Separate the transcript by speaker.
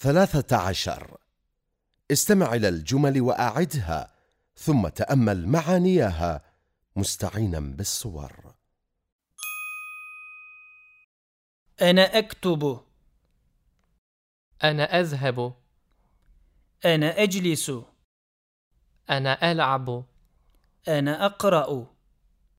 Speaker 1: ثلاثة عشر. استمع إلى الجمل وأعدها ثم تأمل معانيها مستعينا بالصور.
Speaker 2: أنا أكتب.
Speaker 3: أنا أذهب.
Speaker 2: أنا أجلس.
Speaker 3: أنا ألعب.
Speaker 2: أنا أقرأ.